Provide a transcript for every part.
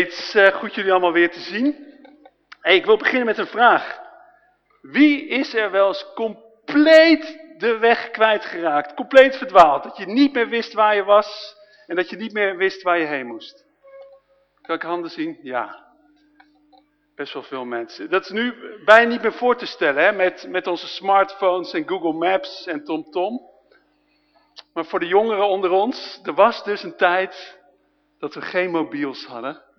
Het is uh, goed jullie allemaal weer te zien. Hey, ik wil beginnen met een vraag. Wie is er wel eens compleet de weg kwijtgeraakt? Compleet verdwaald? Dat je niet meer wist waar je was en dat je niet meer wist waar je heen moest? Kan ik handen zien? Ja. Best wel veel mensen. Dat is nu bijna niet meer voor te stellen hè? Met, met onze smartphones en Google Maps en TomTom. Tom. Maar voor de jongeren onder ons, er was dus een tijd dat we geen mobiels hadden.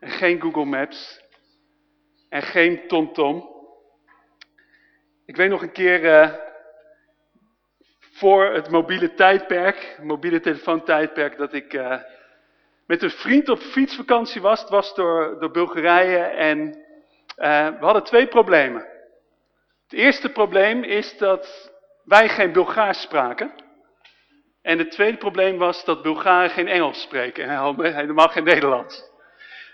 En geen Google Maps. En geen TomTom. Ik weet nog een keer uh, voor het mobiele tijdperk, mobiele telefoontijdperk, dat ik uh, met een vriend op fietsvakantie was. Het was door, door Bulgarije en uh, we hadden twee problemen. Het eerste probleem is dat wij geen Bulgaars spraken. En het tweede probleem was dat Bulgaren geen Engels spreken en helemaal geen Nederlands.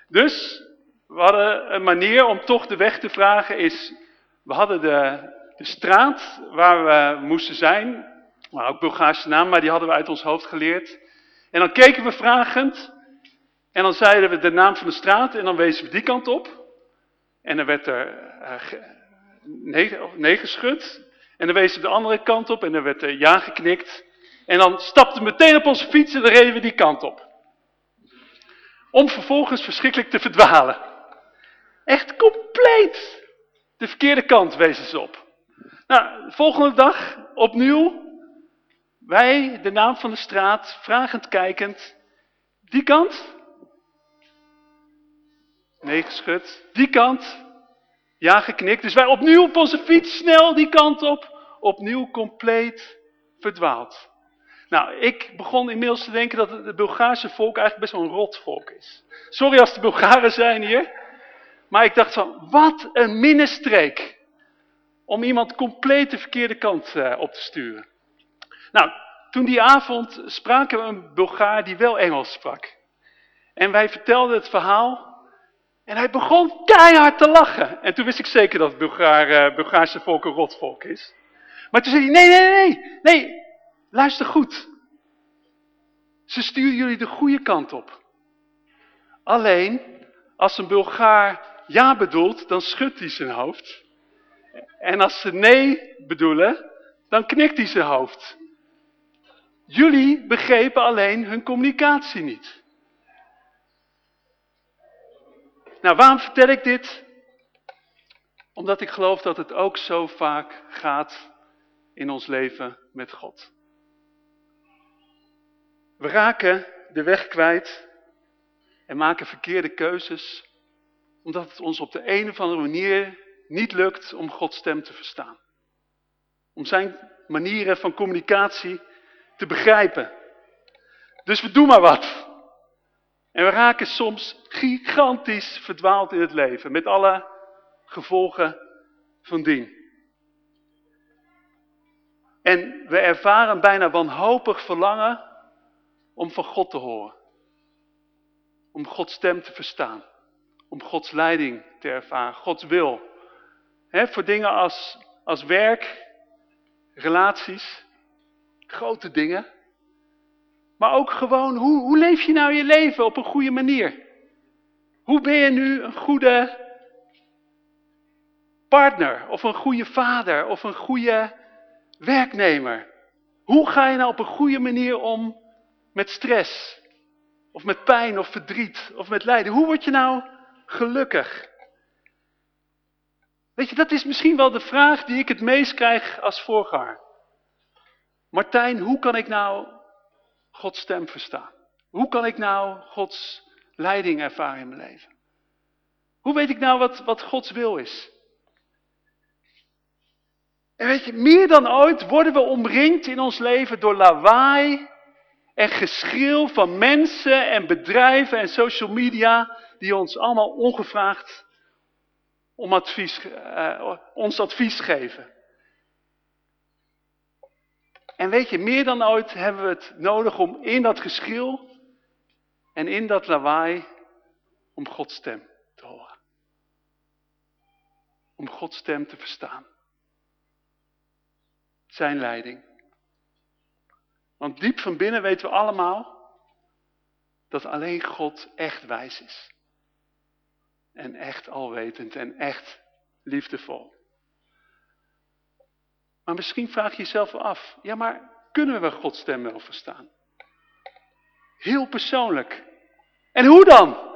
Dus we hadden een manier om toch de weg te vragen is, we hadden de, de straat waar we moesten zijn, maar ook Bulgaarse naam, maar die hadden we uit ons hoofd geleerd. En dan keken we vragend en dan zeiden we de naam van de straat en dan wezen we die kant op. En dan werd er uh, nee geschud. En dan wezen we de andere kant op en dan werd er ja geknikt. En dan stapten we meteen op onze fiets en dan reden we die kant op. Om vervolgens verschrikkelijk te verdwalen. Echt compleet de verkeerde kant wezen ze op. Nou, de volgende dag opnieuw. Wij, de naam van de straat, vragend kijkend. Die kant? Nee, geschud. Die kant? Ja, geknikt. Dus wij opnieuw op onze fiets, snel die kant op. Opnieuw compleet verdwaald. Nou, ik begon inmiddels te denken dat het Bulgaarse volk eigenlijk best wel een rotvolk is. Sorry als de Bulgaren zijn hier. Maar ik dacht van, wat een minnestreek. Om iemand compleet de verkeerde kant uh, op te sturen. Nou, toen die avond spraken we een Bulgaar die wel Engels sprak. En wij vertelden het verhaal. En hij begon keihard te lachen. En toen wist ik zeker dat het Bulgaar, uh, Bulgaarse volk een rotvolk is. Maar toen zei hij, nee, nee, nee, nee, luister goed. Ze sturen jullie de goede kant op. Alleen, als een Bulgaar ja bedoelt, dan schudt hij zijn hoofd. En als ze nee bedoelen, dan knikt hij zijn hoofd. Jullie begrepen alleen hun communicatie niet. Nou, waarom vertel ik dit? Omdat ik geloof dat het ook zo vaak gaat in ons leven met God. We raken de weg kwijt en maken verkeerde keuzes, omdat het ons op de een of andere manier niet lukt om Gods stem te verstaan. Om zijn manieren van communicatie te begrijpen. Dus we doen maar wat. En we raken soms gigantisch verdwaald in het leven, met alle gevolgen van dien. En we ervaren bijna wanhopig verlangen om van God te horen. Om Gods stem te verstaan. Om Gods leiding te ervaren. Gods wil. Voor dingen als, als werk, relaties, grote dingen. Maar ook gewoon, hoe, hoe leef je nou je leven op een goede manier? Hoe ben je nu een goede partner, of een goede vader, of een goede werknemer? Hoe ga je nou op een goede manier om met stress, of met pijn, of verdriet, of met lijden? Hoe word je nou gelukkig? Weet je, dat is misschien wel de vraag die ik het meest krijg als voorganger. Martijn, hoe kan ik nou Gods stem verstaan? Hoe kan ik nou Gods leiding ervaren in mijn leven? Hoe weet ik nou wat, wat Gods wil is? En weet je, meer dan ooit worden we omringd in ons leven door lawaai en geschreeuw van mensen en bedrijven en social media die ons allemaal ongevraagd om advies, uh, ons advies geven. En weet je, meer dan ooit hebben we het nodig om in dat geschil en in dat lawaai om Gods stem te horen. Om Gods stem te verstaan. Zijn leiding. Want diep van binnen weten we allemaal dat alleen God echt wijs is. En echt alwetend en echt liefdevol. Maar misschien vraag je jezelf af, ja maar kunnen we Gods stem wel verstaan? Heel persoonlijk. En hoe dan?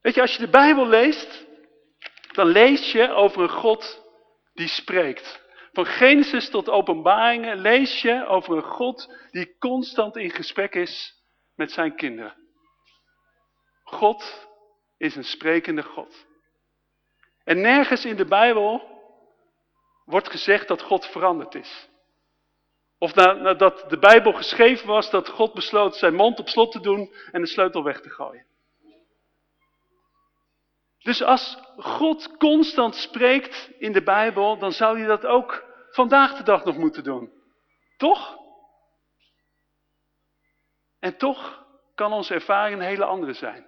Weet je, als je de Bijbel leest, dan lees je over een God die spreekt. Van Genesis tot openbaringen lees je over een God die constant in gesprek is met zijn kinderen. God is een sprekende God. En nergens in de Bijbel wordt gezegd dat God veranderd is. Of nadat de Bijbel geschreven was, dat God besloot zijn mond op slot te doen en de sleutel weg te gooien. Dus als God constant spreekt in de Bijbel, dan zou hij dat ook vandaag de dag nog moeten doen. Toch? En toch kan onze ervaring een hele andere zijn.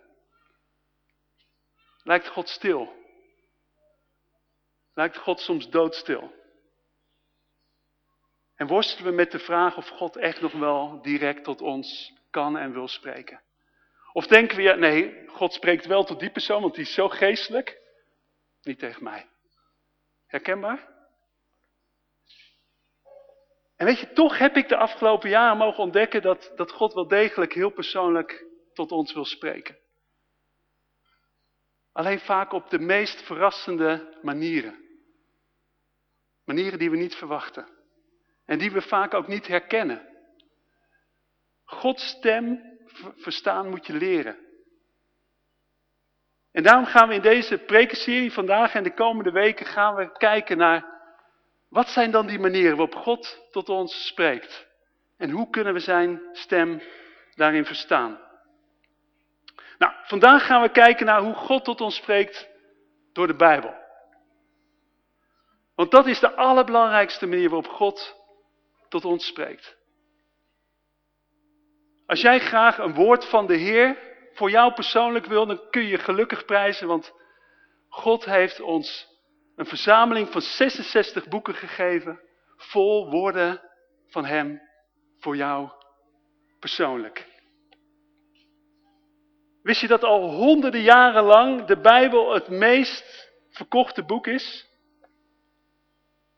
Lijkt God stil? Lijkt God soms doodstil? En worstelen we met de vraag of God echt nog wel direct tot ons kan en wil spreken. Of denken we, ja, nee, God spreekt wel tot die persoon, want die is zo geestelijk. Niet tegen mij. Herkenbaar? En weet je, toch heb ik de afgelopen jaren mogen ontdekken dat, dat God wel degelijk heel persoonlijk tot ons wil spreken. Alleen vaak op de meest verrassende manieren. Manieren die we niet verwachten. En die we vaak ook niet herkennen. Gods stem verstaan moet je leren. En daarom gaan we in deze prekenserie vandaag en de komende weken gaan we kijken naar wat zijn dan die manieren waarop God tot ons spreekt. En hoe kunnen we zijn stem daarin verstaan. Nou, vandaag gaan we kijken naar hoe God tot ons spreekt door de Bijbel. Want dat is de allerbelangrijkste manier waarop God tot ons spreekt. Als jij graag een woord van de Heer voor jou persoonlijk wil, dan kun je gelukkig prijzen, want God heeft ons een verzameling van 66 boeken gegeven, vol woorden van Hem voor jou persoonlijk. Wist je dat al honderden jaren lang de Bijbel het meest verkochte boek is?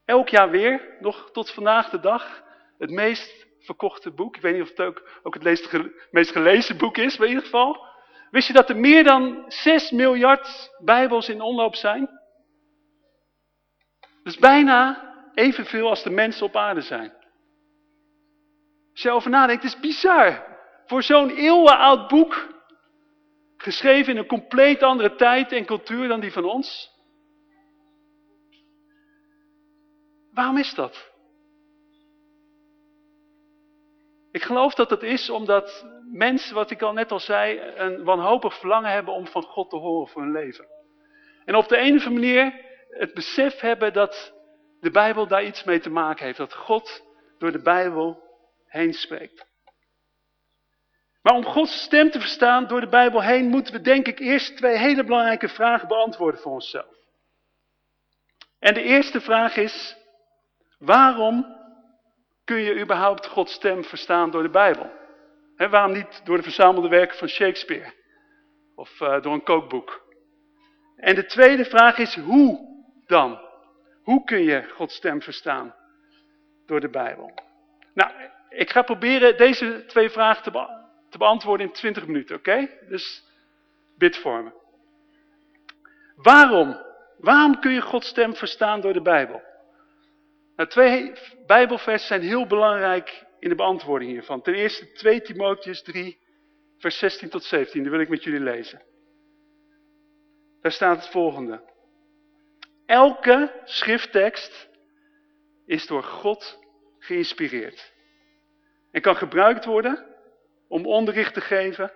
Elk jaar weer, nog tot vandaag de dag, het meest verkochte boek. Ik weet niet of het ook, ook het meest gelezen boek is, maar in ieder geval. Wist je dat er meer dan 6 miljard Bijbels in omloop zijn? Dus bijna evenveel als de mensen op aarde zijn. Als je erover nadenkt, het is bizar. Voor zo'n eeuwenoud boek, geschreven in een compleet andere tijd en cultuur dan die van ons. Waarom is dat? Ik geloof dat het is omdat mensen, wat ik al net al zei, een wanhopig verlangen hebben om van God te horen voor hun leven. En op de een of manier het besef hebben dat de Bijbel daar iets mee te maken heeft. Dat God door de Bijbel heen spreekt. Maar om Gods stem te verstaan door de Bijbel heen moeten we denk ik eerst twee hele belangrijke vragen beantwoorden voor onszelf. En de eerste vraag is, waarom kun je überhaupt Gods stem verstaan door de Bijbel? Waarom niet door de verzamelde werken van Shakespeare? Of uh, door een kookboek? En de tweede vraag is, hoe dan? Hoe kun je Gods stem verstaan? Door de Bijbel. Nou, ik ga proberen deze twee vragen te, te beantwoorden in 20 minuten, oké? Dus bid voor me. Waarom? Waarom kun je Gods stem verstaan door de Bijbel? Nou, twee Bijbelversen zijn heel belangrijk in de beantwoording hiervan. Ten eerste 2 Timotheus 3, vers 16 tot 17. Die wil ik met jullie lezen. Daar staat het volgende. Elke schrifttekst is door God geïnspireerd. En kan gebruikt worden om onderricht te geven,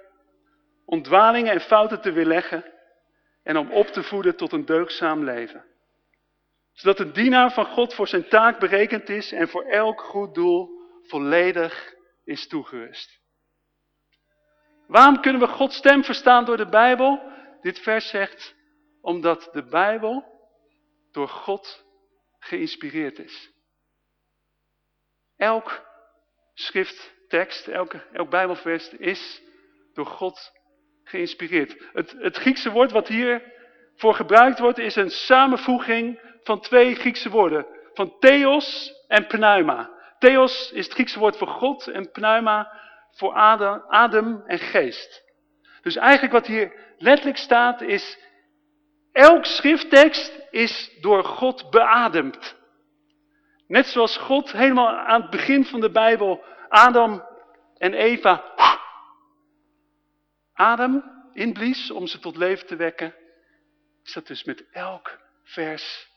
om dwalingen en fouten te weerleggen en om op te voeden tot een deugzaam leven zodat een dienaar van God voor zijn taak berekend is en voor elk goed doel volledig is toegerust. Waarom kunnen we Gods stem verstaan door de Bijbel? Dit vers zegt, omdat de Bijbel door God geïnspireerd is. Elk schrifttekst, elke, elk Bijbelvers is door God geïnspireerd. Het, het Griekse woord wat hier voor gebruikt wordt is een samenvoeging van twee Griekse woorden. Van theos en pneuma. Theos is het Griekse woord voor God en pneuma voor adem, adem en geest. Dus eigenlijk wat hier letterlijk staat is, elk schrifttekst is door God beademd. Net zoals God helemaal aan het begin van de Bijbel Adam en Eva adem inblies om ze tot leven te wekken, is dat dus met elk vers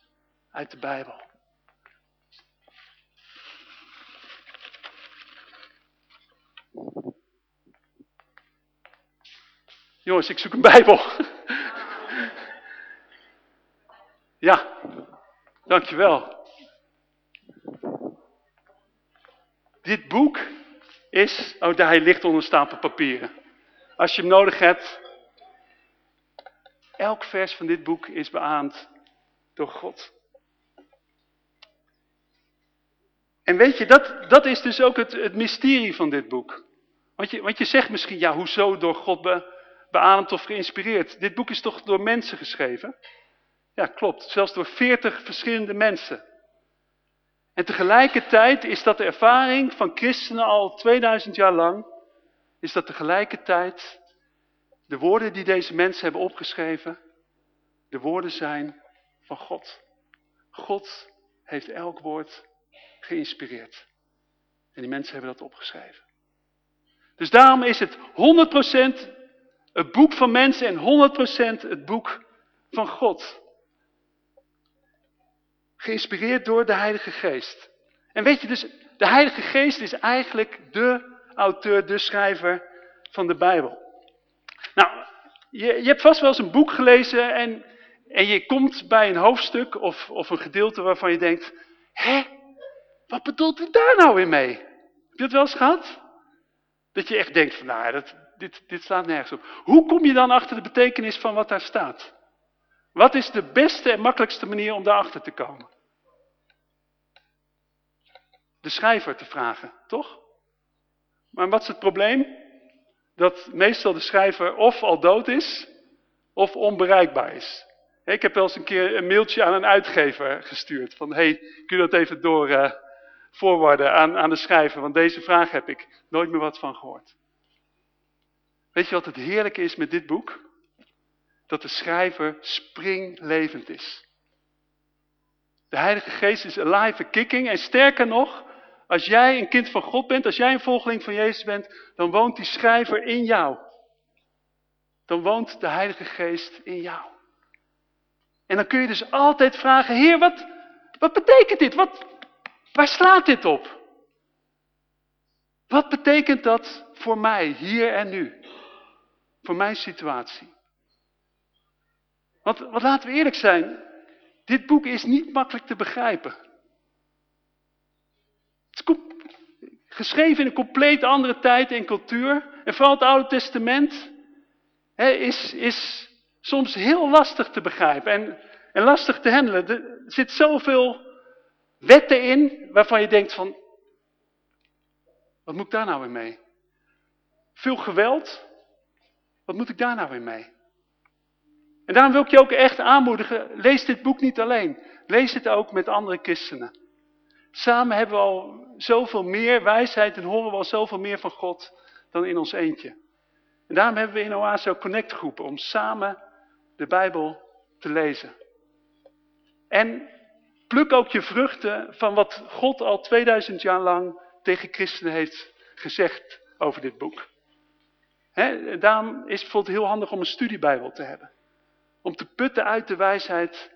uit de Bijbel. Jongens, ik zoek een Bijbel. Ja, dankjewel. Dit boek is, oh daar ligt onder stapel papieren. Als je hem nodig hebt, elk vers van dit boek is beaamd door God. En weet je, dat, dat is dus ook het, het mysterie van dit boek. Want je, je zegt misschien, ja, hoezo door God be, beademd of geïnspireerd? Dit boek is toch door mensen geschreven? Ja, klopt. Zelfs door veertig verschillende mensen. En tegelijkertijd is dat de ervaring van christenen al 2000 jaar lang, is dat tegelijkertijd de woorden die deze mensen hebben opgeschreven, de woorden zijn van God. God heeft elk woord geïnspireerd. En die mensen hebben dat opgeschreven. Dus daarom is het 100% het boek van mensen en 100% het boek van God. Geïnspireerd door de Heilige Geest. En weet je dus, de Heilige Geest is eigenlijk de auteur, de schrijver van de Bijbel. Nou, je, je hebt vast wel eens een boek gelezen en, en je komt bij een hoofdstuk of, of een gedeelte waarvan je denkt, hè, wat bedoelt hij daar nou weer mee? Heb je het wel eens gehad? Dat je echt denkt van, nou, dat, dit, dit staat nergens op. Hoe kom je dan achter de betekenis van wat daar staat? Wat is de beste en makkelijkste manier om daarachter te komen? De schrijver te vragen, toch? Maar wat is het probleem? Dat meestal de schrijver of al dood is, of onbereikbaar is. Ik heb wel eens een keer een mailtje aan een uitgever gestuurd. Van, hey, kun je dat even door uh, voorwaarden aan, aan de schrijver? Want deze vraag heb ik nooit meer wat van gehoord. Weet je wat het heerlijke is met dit boek? dat de schrijver springlevend is. De Heilige Geest is alive kicking en sterker nog, als jij een kind van God bent, als jij een volgeling van Jezus bent, dan woont die schrijver in jou. Dan woont de Heilige Geest in jou. En dan kun je dus altijd vragen, Heer, wat, wat betekent dit? Wat, waar slaat dit op? Wat betekent dat voor mij, hier en nu? Voor mijn situatie? Want, laten we eerlijk zijn, dit boek is niet makkelijk te begrijpen. Het is geschreven in een compleet andere tijd en cultuur. En vooral het Oude Testament is, is soms heel lastig te begrijpen en, en lastig te handelen. Er zit zoveel wetten in waarvan je denkt van, wat moet ik daar nou weer mee? Veel geweld, wat moet ik daar nou weer mee? En daarom wil ik je ook echt aanmoedigen, lees dit boek niet alleen. Lees het ook met andere christenen. Samen hebben we al zoveel meer wijsheid en horen we al zoveel meer van God dan in ons eentje. En daarom hebben we in Oase Connect groepen om samen de Bijbel te lezen. En pluk ook je vruchten van wat God al 2000 jaar lang tegen christenen heeft gezegd over dit boek. He, daarom is het bijvoorbeeld heel handig om een studiebijbel te hebben. Om te putten uit de wijsheid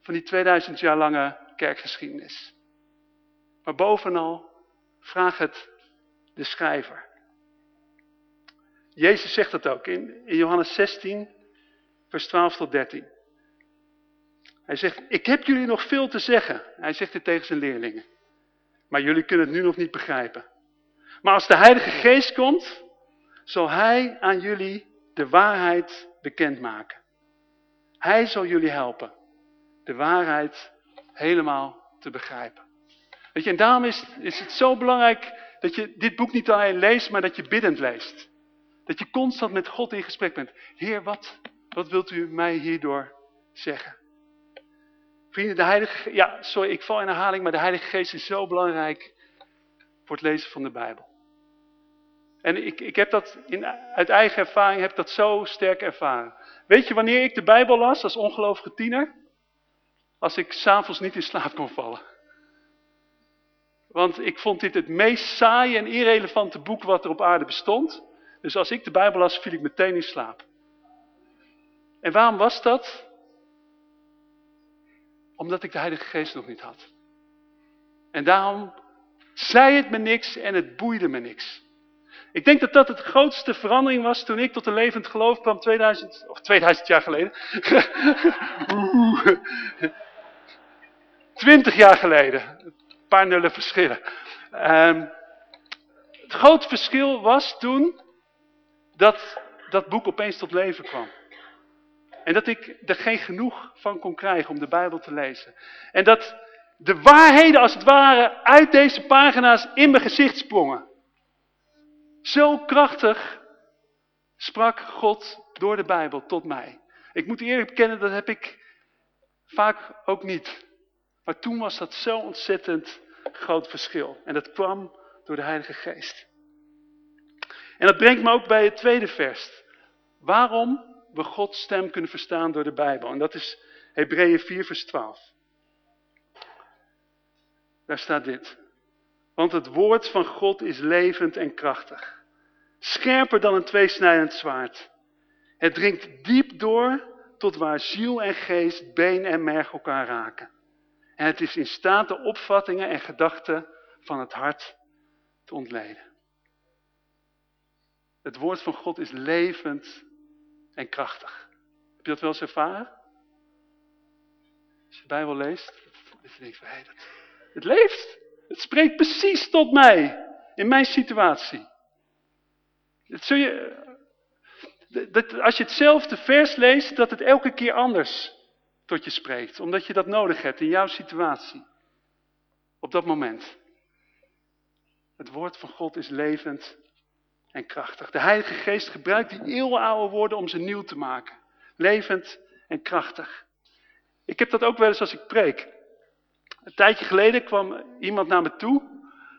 van die 2000 jaar lange kerkgeschiedenis. Maar bovenal, vraag het de schrijver. Jezus zegt dat ook in, in Johannes 16, vers 12 tot 13. Hij zegt, ik heb jullie nog veel te zeggen. Hij zegt dit tegen zijn leerlingen. Maar jullie kunnen het nu nog niet begrijpen. Maar als de Heilige Geest komt, zal Hij aan jullie de waarheid bekendmaken. Hij zal jullie helpen de waarheid helemaal te begrijpen. Weet je, en daarom is, is het zo belangrijk dat je dit boek niet alleen leest, maar dat je biddend leest. Dat je constant met God in gesprek bent. Heer, wat, wat wilt u mij hierdoor zeggen? Vrienden, de Heilige ja, sorry, ik val in herhaling, maar de Heilige Geest is zo belangrijk voor het lezen van de Bijbel. En ik, ik heb dat in, uit eigen ervaring heb dat zo sterk ervaren. Weet je wanneer ik de Bijbel las als ongelovige tiener? Als ik s'avonds niet in slaap kon vallen. Want ik vond dit het meest saaie en irrelevante boek wat er op aarde bestond. Dus als ik de Bijbel las, viel ik meteen in slaap. En waarom was dat? Omdat ik de Heilige Geest nog niet had. En daarom zei het me niks en het boeide me niks. Ik denk dat dat het grootste verandering was toen ik tot een levend geloof kwam 2000, of 2000 jaar geleden. 20 jaar geleden. Een paar nullen verschillen. Um, het groot verschil was toen dat dat boek opeens tot leven kwam. En dat ik er geen genoeg van kon krijgen om de Bijbel te lezen. En dat de waarheden als het ware uit deze pagina's in mijn gezicht sprongen. Zo krachtig sprak God door de Bijbel tot mij. Ik moet eerlijk bekennen, dat heb ik vaak ook niet. Maar toen was dat zo ontzettend groot verschil. En dat kwam door de Heilige Geest. En dat brengt me ook bij het tweede vers. Waarom we Gods stem kunnen verstaan door de Bijbel. En dat is Hebreeën 4 vers 12. Daar staat dit. Want het woord van God is levend en krachtig. Scherper dan een tweesnijdend zwaard. Het dringt diep door tot waar ziel en geest, been en merg elkaar raken. En het is in staat de opvattingen en gedachten van het hart te ontleden. Het woord van God is levend en krachtig. Heb je dat wel eens ervaren? Als je de Bijbel leest, dan denk je, hey, dat, het leeft. Het spreekt precies tot mij, in mijn situatie. Dat je, dat, als je hetzelfde vers leest, dat het elke keer anders tot je spreekt. Omdat je dat nodig hebt in jouw situatie. Op dat moment. Het woord van God is levend en krachtig. De Heilige Geest gebruikt die eeuwenoude woorden om ze nieuw te maken. Levend en krachtig. Ik heb dat ook wel eens als ik preek. Een tijdje geleden kwam iemand naar me toe,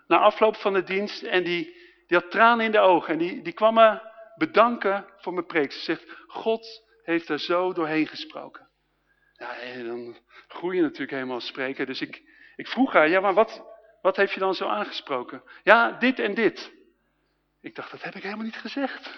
na afloop van de dienst, en die, die had tranen in de ogen. En die, die kwam me bedanken voor mijn preek. Ze zegt, God heeft er zo doorheen gesproken. Ja, dan groei je natuurlijk helemaal als spreker. Dus ik, ik vroeg haar, ja maar wat, wat heeft je dan zo aangesproken? Ja, dit en dit. Ik dacht, dat heb ik helemaal niet gezegd.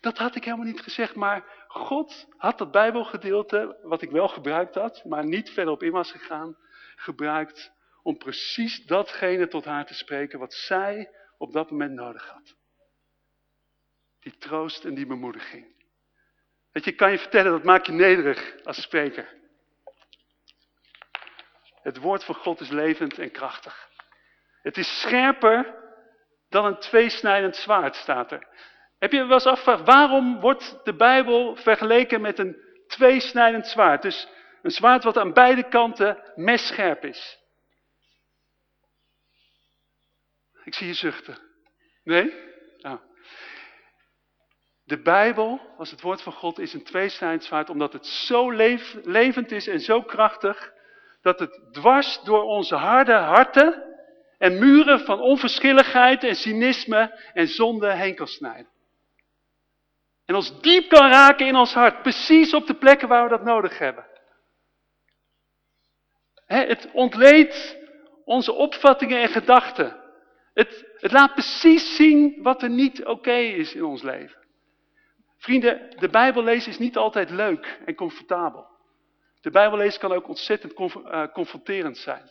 Dat had ik helemaal niet gezegd, maar God had dat bijbelgedeelte, wat ik wel gebruikt had, maar niet verder op in was gegaan, gebruikt om precies datgene tot haar te spreken wat zij op dat moment nodig had. Die troost en die bemoediging. Weet je, kan je vertellen, dat maakt je nederig als spreker. Het woord van God is levend en krachtig. Het is scherper dan een tweesnijdend zwaard, staat er. Heb je wel eens afgevraagd, waarom wordt de Bijbel vergeleken met een tweesnijdend zwaard? Dus een zwaard wat aan beide kanten messcherp is. Ik zie je zuchten. Nee? Nou. De Bijbel, als het woord van God, is een tweesnijdend zwaard omdat het zo levend is en zo krachtig, dat het dwars door onze harde harten en muren van onverschilligheid en cynisme en zonde heen snijden. En ons diep kan raken in ons hart, precies op de plekken waar we dat nodig hebben. het ontleedt onze opvattingen en gedachten. Het, het laat precies zien wat er niet oké is in ons leven. Vrienden, de Bijbel lezen is niet altijd leuk en comfortabel. De Bijbel lezen kan ook ontzettend eh, confronterend zijn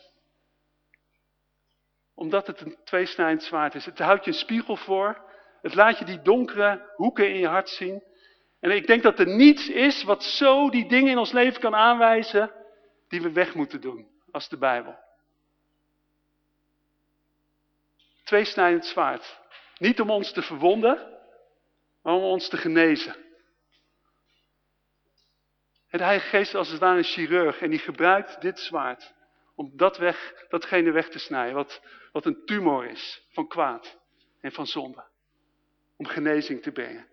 omdat het een tweesnijdend zwaard is. Het houdt je een spiegel voor. Het laat je die donkere hoeken in je hart zien. En ik denk dat er niets is wat zo die dingen in ons leven kan aanwijzen die we weg moeten doen als de Bijbel. Tweesnijdend zwaard. Niet om ons te verwonden, maar om ons te genezen. En de Heilige Geest als het ware een chirurg en die gebruikt dit zwaard om dat weg, datgene weg te snijden wat, wat een tumor is van kwaad. en van zonde. Om genezing te brengen.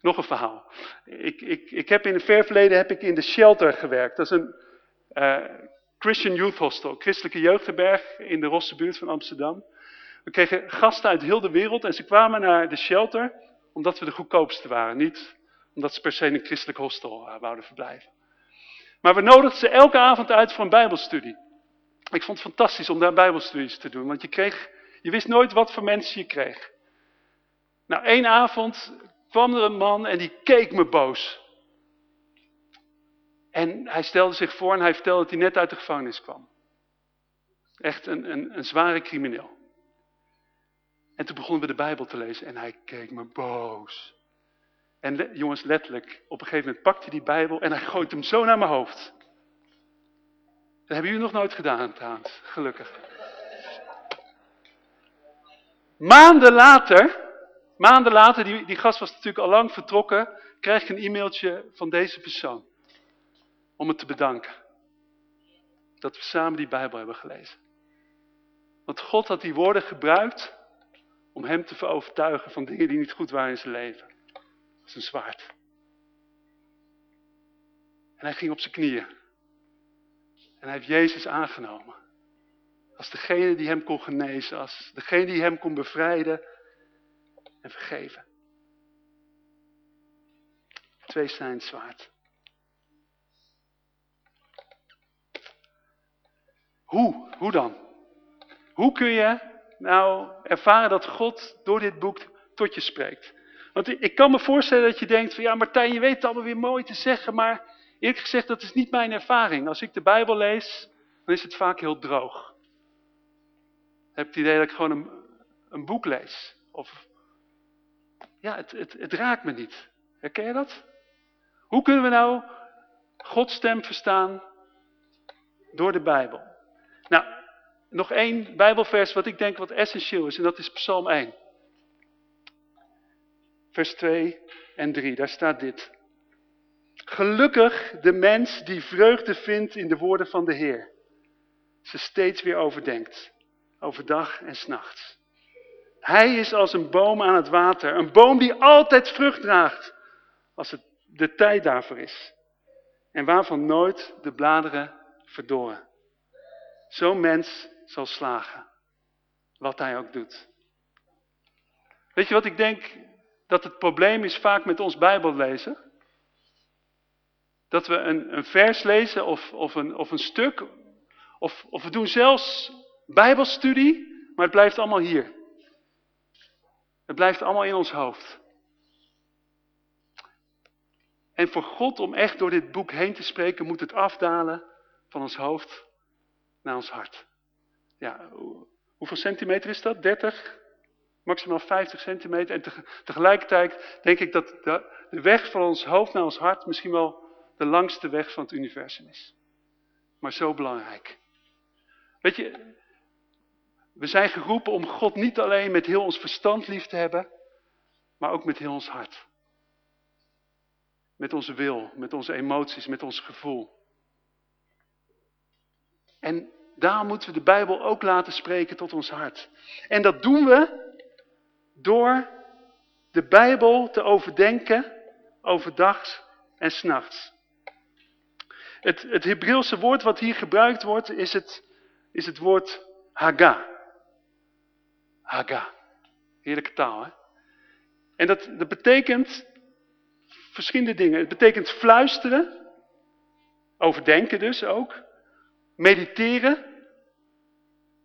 Nog een verhaal. Ik, ik, ik heb in het ver verleden heb ik in de shelter gewerkt. Dat is een uh, Christian Youth Hostel, christelijke jeugdherberg in de Rosse buurt van Amsterdam. We kregen gasten uit heel de wereld en ze kwamen naar de shelter omdat we de goedkoopste waren. Niet omdat ze per se in een christelijk hostel uh, wouden verblijven. Maar we nodigden ze elke avond uit voor een bijbelstudie. Ik vond het fantastisch om daar bijbelstudies te doen, want je, kreeg, je wist nooit wat voor mensen je kreeg. Nou, één avond kwam er een man en die keek me boos. En hij stelde zich voor en hij vertelde dat hij net uit de gevangenis kwam. Echt een, een, een zware crimineel. En toen begonnen we de Bijbel te lezen en hij keek me boos. En jongens, letterlijk, op een gegeven moment pakt hij die Bijbel en hij gooit hem zo naar mijn hoofd. Dat hebben jullie nog nooit gedaan trouwens, gelukkig. Maanden later, maanden later, die, die gast was natuurlijk al lang vertrokken, krijg ik een e-mailtje van deze persoon. Om het te bedanken. Dat we samen die Bijbel hebben gelezen. Want God had die woorden gebruikt om hem te overtuigen van dingen die niet goed waren in zijn leven. Een zwaard. En hij ging op zijn knieën. En hij heeft Jezus aangenomen. Als degene die hem kon genezen. Als degene die hem kon bevrijden en vergeven. Twee zijn zwaard. Hoe? Hoe dan? Hoe kun je nou ervaren dat God door dit boek tot je spreekt? Want ik kan me voorstellen dat je denkt van ja Martijn je weet het allemaal weer mooi te zeggen maar eerlijk gezegd dat is niet mijn ervaring. Als ik de Bijbel lees dan is het vaak heel droog. Heb ik het idee dat ik gewoon een, een boek lees. Of ja het, het, het raakt me niet. Herken je dat? Hoe kunnen we nou Gods stem verstaan door de Bijbel? Nou, nog één Bijbelvers wat ik denk wat essentieel is en dat is Psalm 1 vers 2 en 3. Daar staat dit. Gelukkig de mens die vreugde vindt in de woorden van de Heer. Ze steeds weer overdenkt. Overdag en s'nachts. Hij is als een boom aan het water. Een boom die altijd vrucht draagt. Als het de tijd daarvoor is. En waarvan nooit de bladeren verdoren. Zo'n mens zal slagen. Wat hij ook doet. Weet je wat ik denk dat het probleem is vaak met ons Bijbel lezen. Dat we een, een vers lezen of, of, een, of een stuk, of, of we doen zelfs Bijbelstudie, maar het blijft allemaal hier. Het blijft allemaal in ons hoofd. En voor God om echt door dit boek heen te spreken, moet het afdalen van ons hoofd naar ons hart. Ja, hoeveel centimeter is dat? 30? Maximaal 50 centimeter. En tegelijkertijd denk ik dat de, weg van ons hoofd naar ons hart misschien wel de langste weg van het universum is. Maar zo belangrijk. Weet je, we zijn geroepen om God niet alleen met heel ons verstand lief te hebben, maar ook met heel ons hart. Met onze wil, met onze emoties, met ons gevoel. En daar moeten we de Bijbel ook laten spreken tot ons hart. En dat doen we door de Bijbel te overdenken overdag en s'nachts. Het, het Hebreeuwse woord wat hier gebruikt wordt is het, is het woord haga. Haga. Heerlijke taal hè. En dat, dat betekent verschillende dingen. Het betekent fluisteren, overdenken dus ook, mediteren,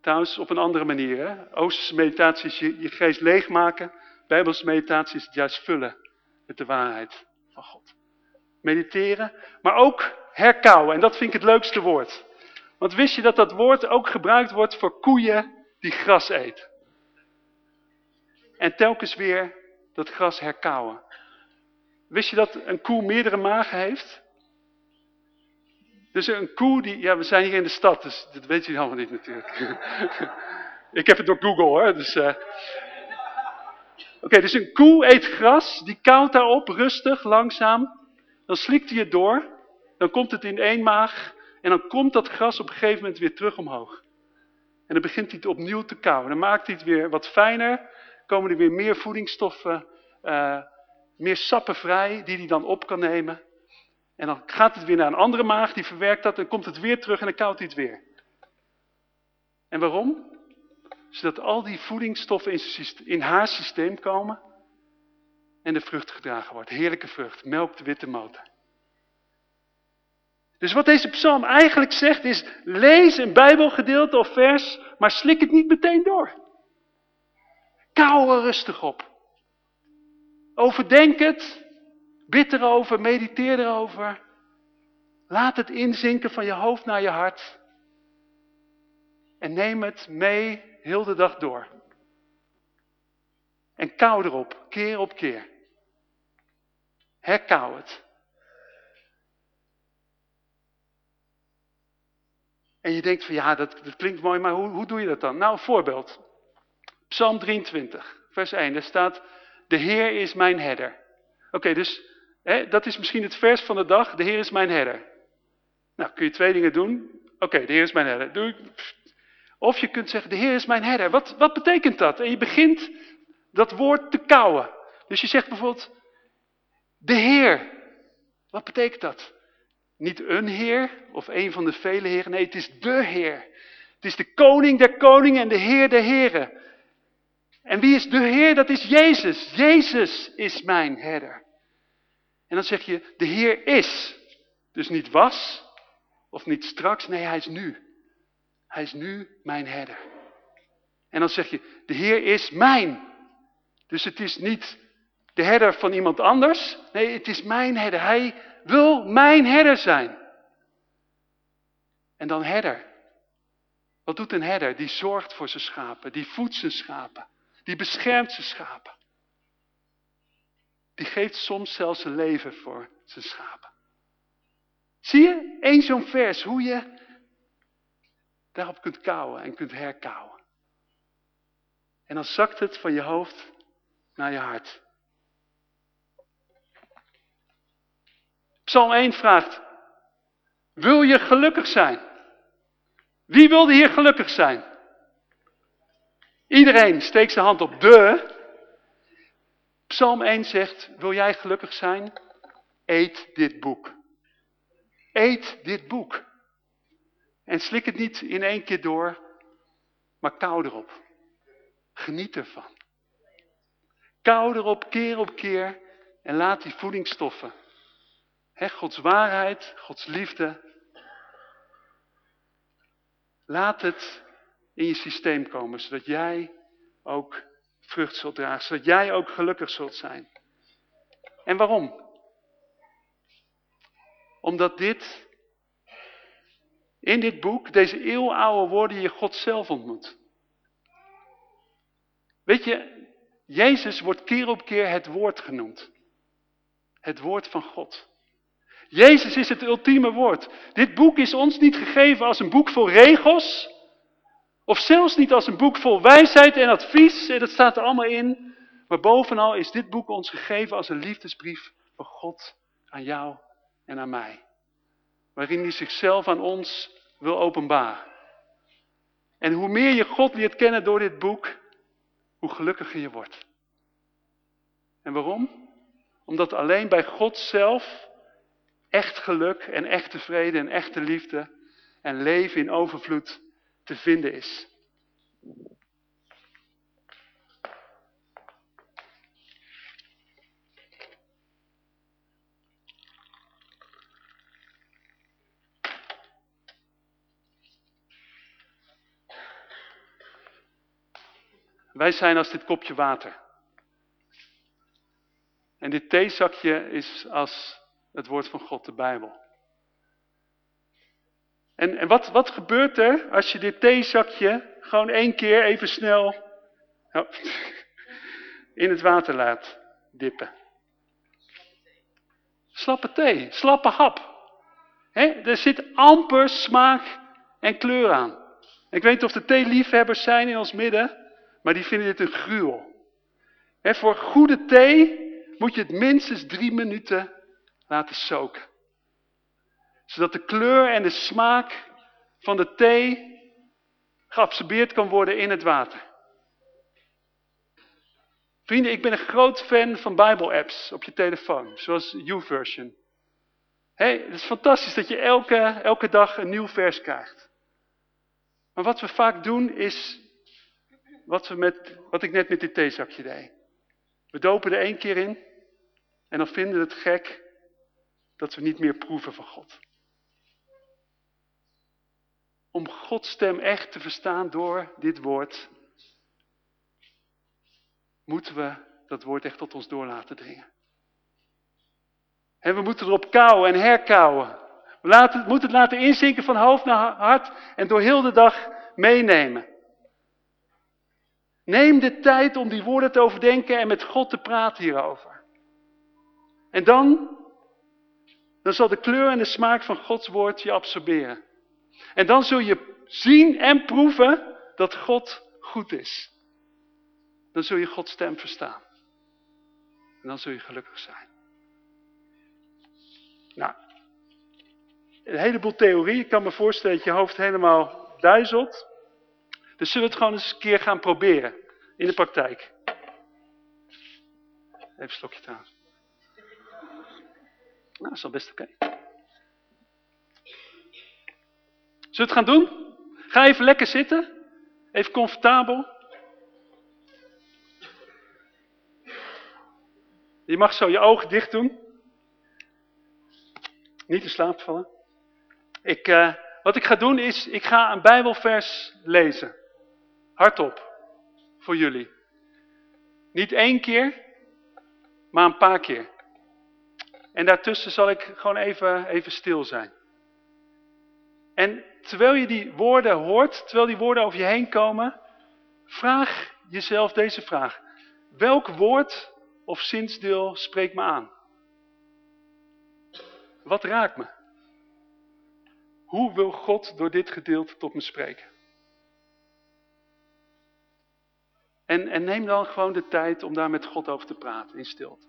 Trouwens, op een andere manier. Hè? Oosterse meditatie is je, je geest leegmaken. Bijbelse meditatie is het juist vullen met de waarheid van God. Mediteren, maar ook herkauwen. En dat vind ik het leukste woord. Want wist je dat dat woord ook gebruikt wordt voor koeien die gras eten? En telkens weer dat gras herkauwen. Wist je dat een koe meerdere magen heeft? Dus een koe die, ja we zijn hier in de stad, dus dat weet je allemaal niet natuurlijk. ik heb het door Google hoor, dus... Uh... Oké, dus een koe eet gras, die kauwt daarop, rustig, langzaam. Dan slikt hij het door, dan komt het in één maag en dan komt dat gras op een gegeven moment weer terug omhoog. En dan begint hij het opnieuw te kauwen. Dan maakt hij het weer wat fijner. Komen er weer meer voedingsstoffen, uh, meer sappen vrij die hij dan op kan nemen. En dan gaat het weer naar een andere maag, die verwerkt dat en komt het weer terug en dan koudt hij het weer. En waarom? Zodat al die voedingsstoffen in, haar systeem komen en de vrucht gedragen wordt. Heerlijke vrucht, melk de witte motor. Dus wat deze psalm eigenlijk zegt is, lees een bijbelgedeelte of vers, maar slik het niet meteen door. Kou er rustig op. Overdenk het, bid erover, mediteer erover. Laat het inzinken van je hoofd naar je hart. En neem het mee heel de dag door. En kou erop, keer op keer. Herkauw het. En je denkt van ja, dat, dat klinkt mooi, maar hoe, hoe doe je dat dan? Nou, een voorbeeld. Psalm 23, vers 1. Daar staat, de Heer is mijn herder. Oké, dus dat is misschien het vers van de dag, de Heer is mijn herder. Nou, kun je twee dingen doen. Oké, de Heer is mijn herder. Doe ik. Of je kunt zeggen, de Heer is mijn herder. Wat, wat betekent dat? En je begint dat woord te kouwen. Dus je zegt bijvoorbeeld, de Heer. Wat betekent dat? Niet een Heer of een van de vele Heren. Nee, het is de Heer. Het is de koning der koningen en de Heer der heren. En wie is de Heer? Dat is Jezus. Jezus is mijn herder. En dan zeg je, de Heer is. Dus niet was of niet straks. Nee, hij is nu. Hij is nu mijn herder. En dan zeg je, de Heer is mijn. Dus het is niet de herder van iemand anders. Nee, het is mijn herder. Hij wil mijn herder zijn. En dan herder. Wat doet een herder? Die zorgt voor zijn schapen, die voedt zijn schapen, die beschermt zijn schapen. Die geeft soms zelfs zijn leven voor zijn schapen. Zie je, één zo'n vers, hoe je daarop kunt kouwen en kunt herkauwen. En dan zakt het van je hoofd naar je hart. Psalm 1 vraagt, wil je gelukkig zijn? Wie wilde hier gelukkig zijn? Iedereen steekt zijn hand op de. Psalm 1 zegt, wil jij gelukkig zijn? Eet dit boek. Eet dit boek. En slik het niet in één keer door, maar kou erop. Geniet ervan. Kou erop keer op keer en laat die voedingsstoffen Gods waarheid, Gods liefde. Laat het in je systeem komen, zodat jij ook vrucht zult dragen, zodat jij ook gelukkig zult zijn. En waarom? Omdat dit, in dit boek, deze eeuwenoude woorden, je God zelf ontmoet. Weet je, Jezus wordt keer op keer het woord genoemd. Het woord van God. Jezus is het ultieme woord. Dit boek is ons niet gegeven als een boek vol regels. Of zelfs niet als een boek vol wijsheid en advies. En dat staat er allemaal in. Maar bovenal is dit boek ons gegeven als een liefdesbrief van God aan jou en aan mij. Waarin hij zichzelf aan ons wil openbaren. En hoe meer je God leert kennen door dit boek, hoe gelukkiger je wordt. En waarom? Omdat alleen bij God zelf echt geluk en echte vrede en echte liefde en leven in overvloed te vinden is. Wij zijn als dit kopje water. En dit theezakje is als het woord van God, de Bijbel. En, en wat, wat gebeurt er als je dit theezakje gewoon één keer even snel oh, in het water laat dippen? Slappe thee, slappe hap. er zit amper smaak en kleur aan. Ik weet niet of er theeliefhebbers zijn in ons midden, maar die vinden dit een gruwel. voor goede thee moet je het minstens drie minuten laten soken. Zodat de kleur en de smaak van de thee geabsorbeerd kan worden in het water. Vrienden, ik ben een groot fan van Bijbel-apps op je telefoon, zoals YouVersion. Hey, het is fantastisch dat je elke, elke dag een nieuw vers krijgt. Maar wat we vaak doen is, wat, we met, wat ik net met dit theezakje deed. We dopen er één keer in en dan vinden we het gek dat we niet meer proeven van God. Om Gods stem echt te verstaan door dit woord, moeten we dat woord echt tot ons door laten dringen. En we moeten erop kouwen en herkauwen. We laten, moeten het laten inzinken van hoofd naar hart en door heel de dag meenemen. Neem de tijd om die woorden te overdenken en met God te praten hierover. En dan, dan zal de kleur en de smaak van Gods woord je absorberen. En dan zul je zien en proeven dat God goed is. Dan zul je Gods stem verstaan. En dan zul je gelukkig zijn. Nou, een heleboel theorie. Ik kan me voorstellen dat je hoofd helemaal duizelt. Dus zullen we het gewoon eens een keer gaan proberen. In de praktijk. Even een slokje trouwens. Nou, is al best oké. Zullen we het gaan doen? Ga even lekker zitten. Even comfortabel. Je mag zo je ogen dicht doen. Niet in slaap vallen. Ik, uh, wat ik ga doen is, ik ga een bijbelvers lezen. Hardop. Voor jullie. Niet één keer, maar een paar keer. En daartussen zal ik gewoon even, even stil zijn. En terwijl je die woorden hoort, terwijl die woorden over je heen komen, vraag jezelf deze vraag. Welk woord of zinsdeel spreekt me aan? Wat raakt me? Hoe wil God door dit gedeelte tot me spreken? En, en neem dan gewoon de tijd om daar met God over te praten in stilte.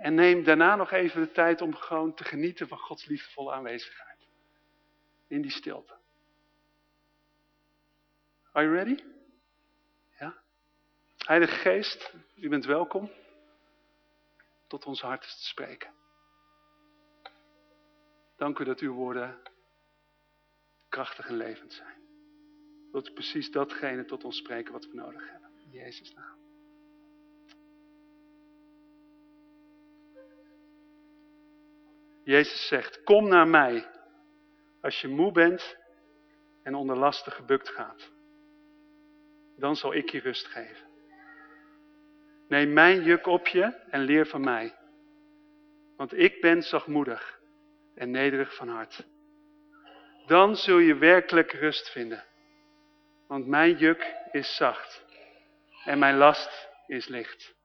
En neem daarna nog even de tijd om gewoon te genieten van Gods liefdevolle aanwezigheid. In die stilte. Are you ready? Ja? Heilige Geest, u bent welkom tot ons hart te spreken. Dank u dat uw woorden krachtig en levend zijn. Wilt u precies datgene tot ons spreken wat we nodig hebben. In Jezus' naam. Jezus zegt, kom naar mij als je moe bent en onder lasten gebukt gaat. Dan zal ik je rust geven. Neem mijn juk op je en leer van mij. Want ik ben zachtmoedig en nederig van hart. Dan zul je werkelijk rust vinden. Want mijn juk is zacht en mijn last is licht.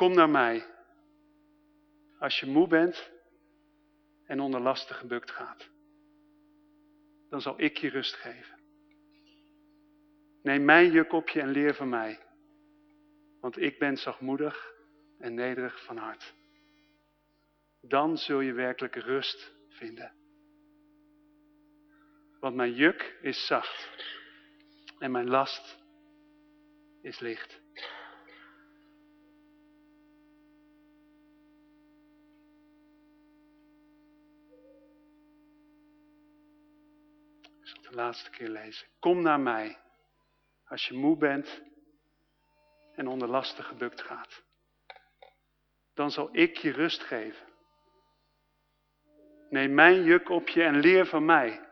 Kom naar mij. Als je moe bent en onder lasten gebukt gaat. Dan zal ik je rust geven. Neem mijn juk op je en leer van mij. Want ik ben zachtmoedig en nederig van hart. Dan zul je werkelijk rust vinden. Want mijn juk is zacht en mijn last is licht. Laatste keer lezen. Kom naar mij als je moe bent en onder lasten gebukt gaat. Dan zal ik je rust geven. Neem mijn juk op je en leer van mij.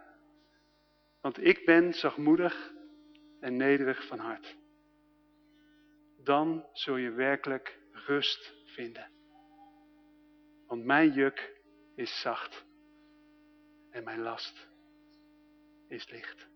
Want ik ben zachtmoedig en nederig van hart. Dan zul je werkelijk rust vinden. Want mijn juk is zacht en mijn last is licht.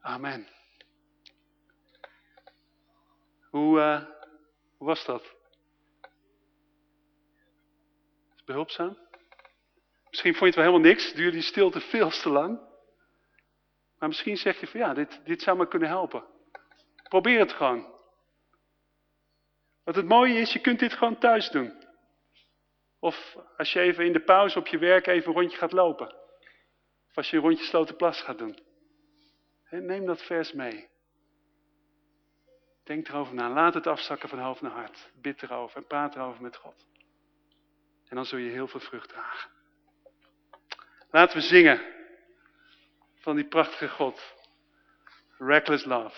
Amen. Hoe, uh, hoe was dat? Behulpzaam? Misschien vond je het wel helemaal niks, duurde die stilte veel te lang. Maar misschien zeg je van ja, dit, dit zou me kunnen helpen. Probeer het gewoon. Wat het mooie is, je kunt dit gewoon thuis doen. Of als je even in de pauze op je werk even een rondje gaat lopen. Of als je een rondje Slotenplas gaat doen. Neem dat vers mee. Denk erover na. Laat het afzakken van hoofd naar hart. Bid erover en praat erover met God. En dan zul je heel veel vrucht dragen. Laten we zingen van die prachtige God. Reckless love.